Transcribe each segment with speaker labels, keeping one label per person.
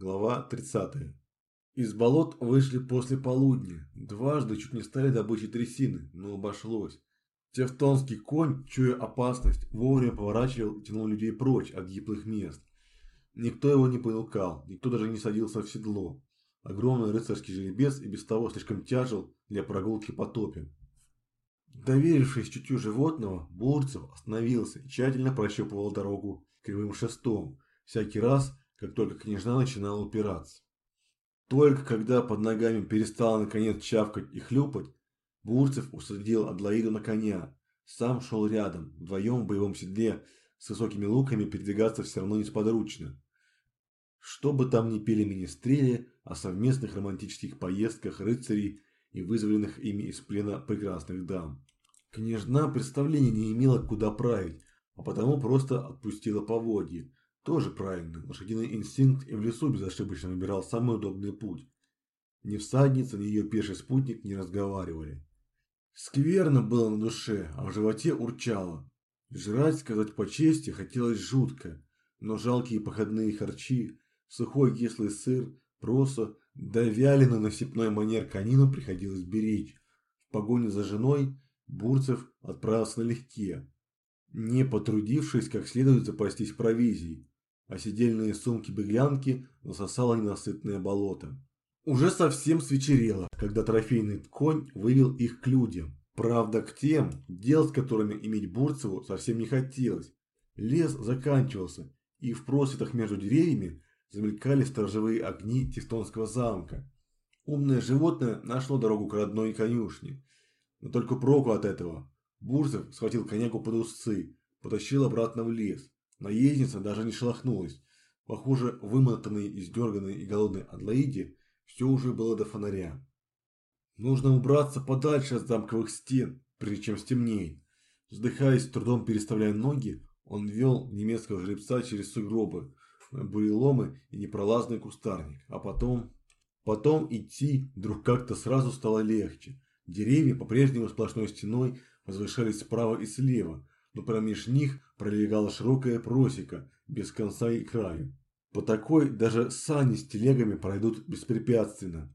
Speaker 1: Глава 30. Из болот вышли после полудня. Дважды чуть не стали добычей трясины, но обошлось. Тевтонский конь, чуя опасность, вовремя поворачивал и тянул людей прочь от гиблых мест. Никто его не понукал, никто даже не садился в седло. Огромный рыцарский жеребец и без того слишком тяжел для прогулки по топе. Доверившись чутью животного, Бурцев остановился и тщательно прощупывал дорогу кривым шестом, всякий раз, как только княжна начинала упираться. Только когда под ногами перестала наконец чавкать и хлюпать, Бурцев усадил Адлоиду на коня. Сам шел рядом, вдвоем в боевом седле, с высокими луками передвигаться все равно несподручно. Что бы там ни пели министрели о совместных романтических поездках рыцарей и вызволенных ими из плена прекрасных дам. Княжна представления не имела, куда править, а потому просто отпустила поводье, тоже правильно, лошадиный инстинкт и в лесу безошибочно выбирал самый удобный путь. Ни всадница, ни ее пеший спутник не разговаривали. Скверно было на душе, а в животе урчало. Жрать, сказать по чести, хотелось жутко, но жалкие походные харчи, сухой кислый сыр, проса, да вяленый на сепной манер конину приходилось беречь. В погоне за женой Бурцев отправился налегке, не потрудившись как следует запастись провизией а сидельные сумки-беглянки засосало ненасытное болото. Уже совсем свечерело, когда трофейный конь вывел их к людям. Правда, к тем, дел с которыми иметь Бурцеву совсем не хотелось. Лес заканчивался, и в просветах между деревьями замелькали сторожевые огни Тевтонского замка. Умное животное нашло дорогу к родной конюшне. Но только проку от этого. Бурцев схватил коняку под узцы, потащил обратно в лес. Наездница даже не шелохнулась. Похоже, вымотанной, издерганной и голодной Адлоиде все уже было до фонаря. Нужно убраться подальше от замковых стен, прежде чем стемнеет. Вздыхаясь, трудом переставляя ноги, он вел немецкого жеребца через сугробы, буреломы и непролазный кустарник. А потом... Потом идти вдруг как-то сразу стало легче. Деревья по-прежнему сплошной стеной возвышались справа и слева, но промеж них пролегала широкая просека, без конца и краю. По такой даже сани с телегами пройдут беспрепятственно.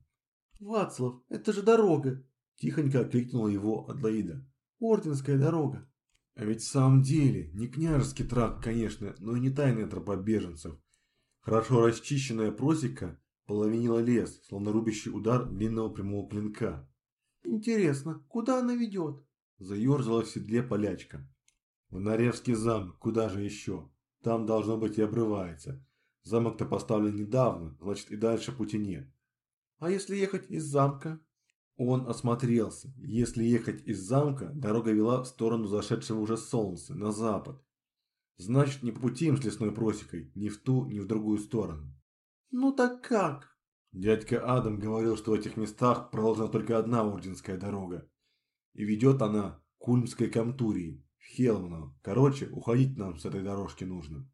Speaker 2: «Вацлав, это же дорога!»
Speaker 1: – тихонько окликнула его Адлоида.
Speaker 2: «Орденская дорога!»
Speaker 1: А ведь в самом деле, не княжеский тракт, конечно, но и не тайная тропа беженцев. Хорошо расчищенная просека половинила лес, словно рубящий удар длинного прямого клинка.
Speaker 2: «Интересно, куда она ведет?»
Speaker 1: – заерзала в седле полячка. В Наревский замок, куда же еще? Там должно быть и обрывается. Замок-то поставлен недавно, значит и дальше пути нет.
Speaker 2: А если ехать из замка?
Speaker 1: Он осмотрелся. Если ехать из замка, дорога вела в сторону зашедшего уже солнца, на запад. Значит, не по пути им с лесной просекой, ни в ту, ни в другую сторону.
Speaker 2: Ну так как?
Speaker 1: Дядька Адам говорил, что в этих местах проложена только одна орденская дорога. И ведет она к Ульмской Камтурии. Хелману. Короче, уходить нам с этой дорожки нужно.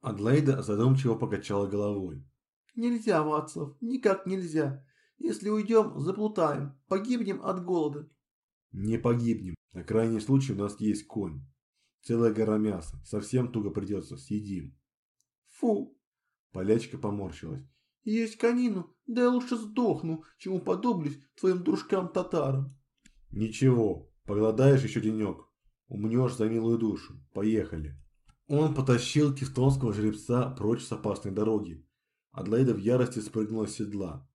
Speaker 1: Адлайда задумчиво покачала головой.
Speaker 2: Нельзя, Вацлав, никак нельзя. Если уйдем, заплутаем, погибнем от голода.
Speaker 1: Не погибнем. На крайний случай у нас есть конь. Целая гора мяса. Совсем туго придется, съедим.
Speaker 2: Фу.
Speaker 1: Полячка поморщилась.
Speaker 2: Есть конину, да я лучше сдохну, чем уподоблюсь твоим дружкам-татарам.
Speaker 1: Ничего, поголодаешь еще денек. Умнешь за милую душу. Поехали. Он потащил тевтонского жеребца прочь с опасной дороги. Адлайда в ярости спрыгнула с седла.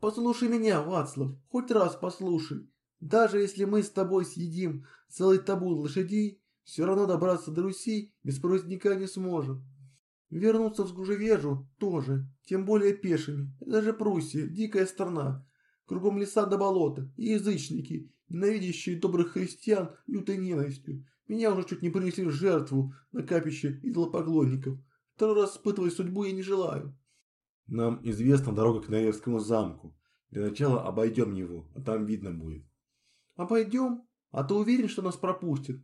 Speaker 2: «Послушай меня, Вацлав, хоть раз послушай. Даже если мы с тобой съедим целый табун лошадей, все равно добраться до Руси без проводника не сможем. Вернуться в Сгужевежу тоже, тем более пешими. Это же Пруссия, дикая страна. Кругом леса до болота и язычники, ненавидящие добрых христиан лютой ненавистью. Меня уже чуть не принесли в жертву на капище идолопоклонников. Второй раз испытывать судьбу я не желаю.
Speaker 1: Нам известна дорога к Наевскому замку. Для начала обойдем его, а там видно будет.
Speaker 2: Обойдем? А ты уверен, что нас пропустят?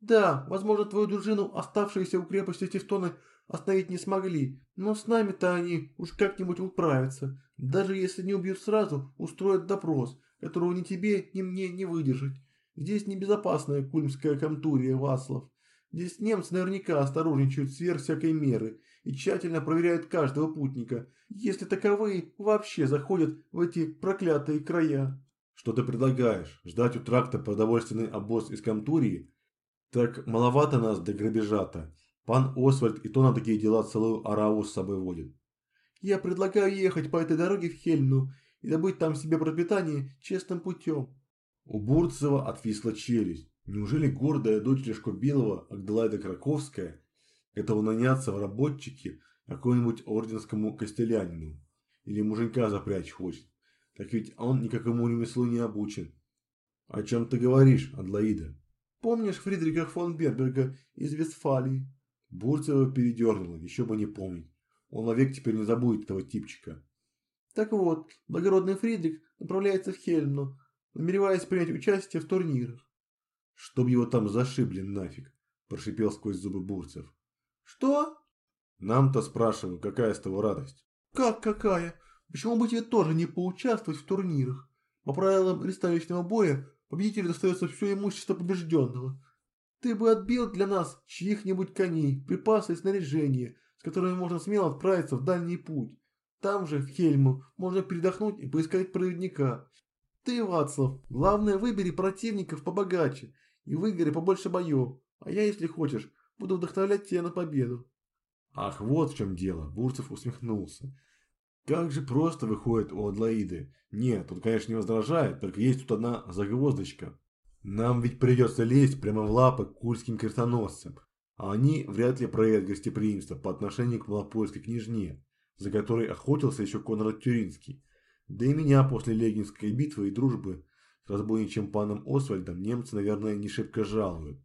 Speaker 2: Да, возможно, твою дружину, оставшиеся у крепости Тевтоны, остановить не смогли, но с нами-то они уж как-нибудь управятся. Даже если не убьют сразу, устроят допрос, которого ни тебе, ни мне не выдержать. Здесь небезопасная кульмская комтурия, Васлов. Здесь немцы наверняка осторожничают сверх всякой меры, и тщательно проверяют каждого путника, если таковые вообще заходят в эти проклятые края.
Speaker 1: Что ты предлагаешь? Ждать у тракта продовольственный обоз из Камтурии? Так маловато нас до грабежа-то. Пан Освальд и то на такие дела целую араву с собой водит.
Speaker 2: Я предлагаю ехать по этой дороге в Хельну и добыть там себе пропитание честным путем.
Speaker 1: У Бурцева отвисла челюсть. Неужели гордая дочь Лешко Белого, Агделайда Краковская, готова наняться в работчики какому-нибудь орденскому костелянину? Или муженька запрячь хочет? Так ведь он никакому ремеслу не обучен. О чем ты говоришь, Адлаида?
Speaker 2: Помнишь Фридриха фон Берберга из Вестфалии?
Speaker 1: Бурцева передернула, еще бы не помнить. Он вовек теперь не забудет этого типчика.
Speaker 2: Так вот, благородный Фридрих направляется в Хельну, намереваясь принять участие в турнирах.
Speaker 1: Чтоб его там зашибли нафиг, прошипел сквозь зубы Бурцев.
Speaker 2: Что?
Speaker 1: Нам-то спрашиваю, какая с того радость?
Speaker 2: Как какая? Почему бы тебе тоже не поучаствовать в турнирах? По правилам листовичного боя победителю достается все имущество побежденного. Ты бы отбил для нас чьих-нибудь коней, припасы и снаряжение, с которыми можно смело отправиться в дальний путь. Там же, в Хельму, можно передохнуть и поискать проводника. Ты, Вацлав, главное выбери противников побогаче и выиграй побольше боев, а я, если хочешь, буду вдохновлять тебя на победу.
Speaker 1: Ах, вот в чем дело, Бурцев усмехнулся. Как же просто выходит у Адлоиды. Нет, тут, конечно, не возражает, только есть тут одна загвоздочка. Нам ведь придется лезть прямо в лапы к курским крестоносцам, а они вряд ли проявят гостеприимство по отношению к малопольской княжне, за которой охотился еще Конрад Тюринский. Да и меня после Легинской битвы и дружбы с разбойничьим паном Освальдом немцы, наверное, не шибко жалуют.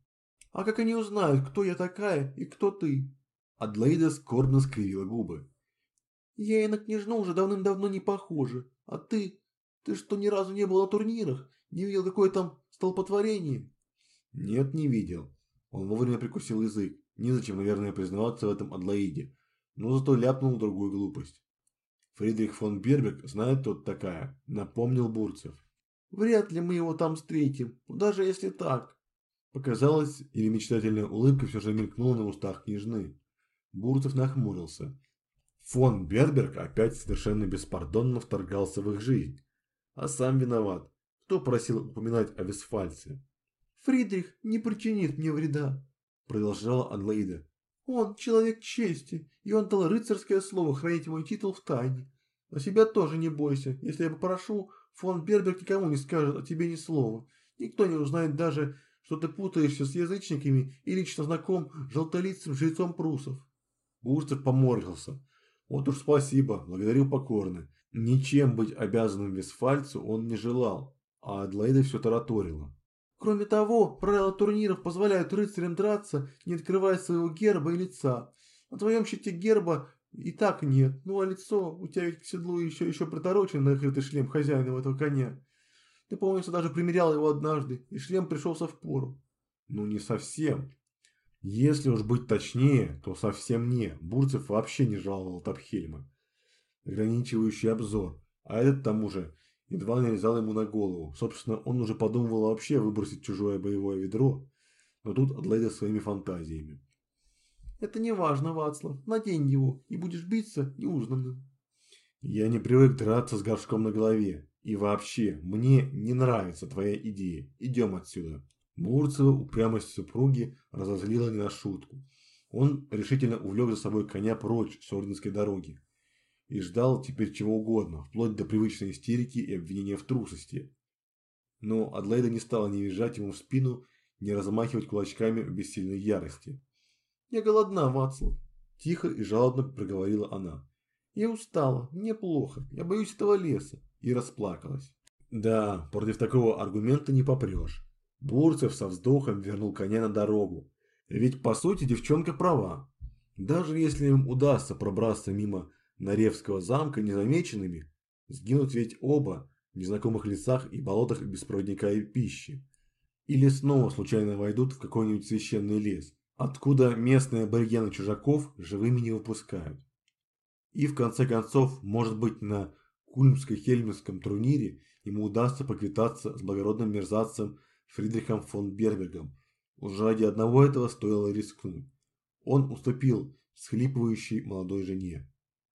Speaker 2: А как они узнают, кто я такая и кто ты?
Speaker 1: Адлоида скорбно скривила губы.
Speaker 2: Я и на княжну уже давным-давно не похожа. А ты? Ты что, ни разу не был на турнирах? Не видел, какое там столпотворение?
Speaker 1: Нет, не видел. Он вовремя прикусил язык. Незачем, наверное, признаваться в этом Адлоиде. Но зато ляпнул другую глупость. Фридрих фон Бербек знает тут такая, напомнил Бурцев.
Speaker 2: Вряд ли мы его там встретим, даже если так.
Speaker 1: Показалось, или мечтательная улыбка все же мелькнула на устах княжны. Бурцев нахмурился. Фон Берберг опять совершенно беспардонно вторгался в их жизнь. А сам виноват. Кто просил упоминать о Вестфальце?
Speaker 2: «Фридрих не причинит мне вреда», –
Speaker 1: продолжала Адлоида.
Speaker 2: «Он человек чести, и он дал рыцарское слово хранить мой титул в тайне. Но себя тоже не бойся. Если я попрошу, фон Берберг никому не скажет о тебе ни слова. Никто не узнает даже, что ты путаешься с язычниками и лично знаком с желтолицым жрецом прусов».
Speaker 1: Бурцев поморщился. Вот уж спасибо, благодарю покорно. Ничем быть обязанным Вестфальцу он не желал, а Адлоида все тараторила.
Speaker 2: Кроме того, правила турниров позволяют рыцарям драться, не открывая своего герба и лица. На твоем щите герба и так нет, ну а лицо, у тебя ведь к седлу еще еще приторочен накрытый шлем хозяина этого коня. Ты, помнишь, даже примерял его однажды, и шлем пришелся в пору.
Speaker 1: Ну не совсем. Если уж быть точнее, то совсем не. Бурцев вообще не жаловал Тапхельма. Ограничивающий обзор. А этот, тому же, едва налезал ему на голову. Собственно, он уже подумывал вообще выбросить чужое боевое ведро. Но тут Адлайда своими фантазиями.
Speaker 2: Это не важно, Вацлав. Надень его, и будешь биться неузнанным.
Speaker 1: Я не привык драться с горшком на голове. И вообще, мне не нравится твоя идея. Идем отсюда. Мурцева упрямость супруги разозлила не на шутку. Он решительно увлек за собой коня прочь с Орденской дороги и ждал теперь чего угодно, вплоть до привычной истерики и обвинения в трусости. Но Адлайда не стала ни визжать ему в спину, ни размахивать кулачками в бессильной ярости.
Speaker 2: «Я голодна, Вацлав», –
Speaker 1: тихо и жалобно проговорила она.
Speaker 2: «Я устала, мне плохо, я боюсь этого леса», –
Speaker 1: и расплакалась. Да, против такого аргумента не попрешь. Бурцев со вздохом вернул коня на дорогу. Ведь по сути девчонка права. Даже если им удастся пробраться мимо Наревского замка незамеченными, сгинут ведь оба в незнакомых лесах и болотах без проводника и пищи. Или снова случайно войдут в какой-нибудь священный лес, откуда местные аборигены чужаков живыми не выпускают. И в конце концов, может быть, на Кульмско-Хельмском турнире ему удастся поквитаться с благородным мерзавцем Фридрихом фон Бербергом. Уже ради одного этого стоило рискнуть. Он уступил схлипывающей молодой жене.